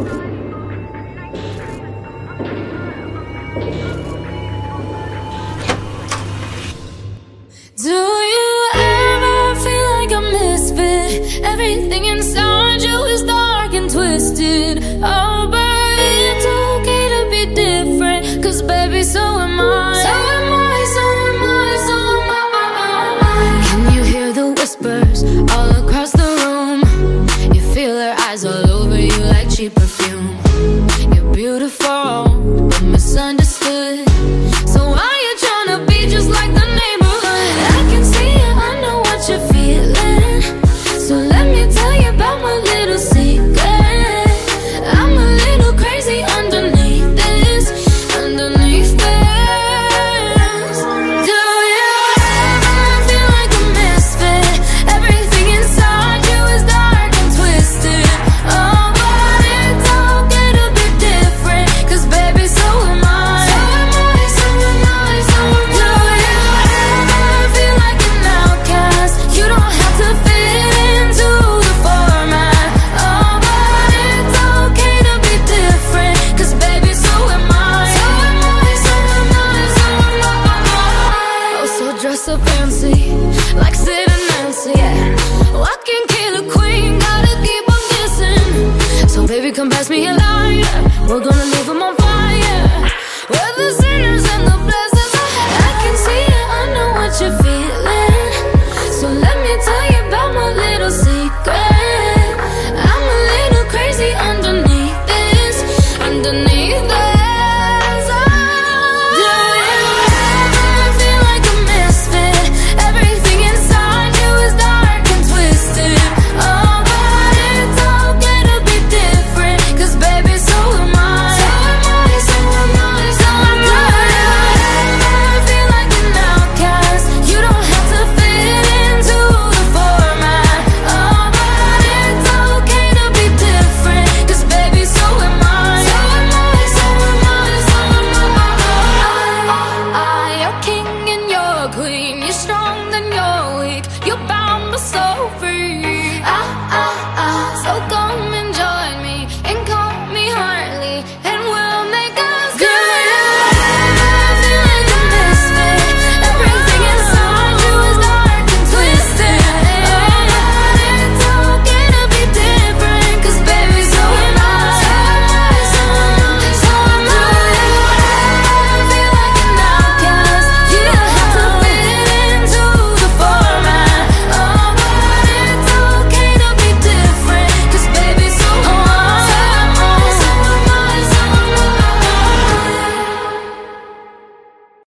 Do you ever feel like a misfit? Everything inside you is dark and twisted. Oh, but it's okay to be different. Cause baby, so am I. So am I, so am I, so am I. Can you hear the whispers all across? You're beautiful, but misunderstood. a liar. We're gonna leave them on fire. We're the sinners and the blessed. You bound my soul free.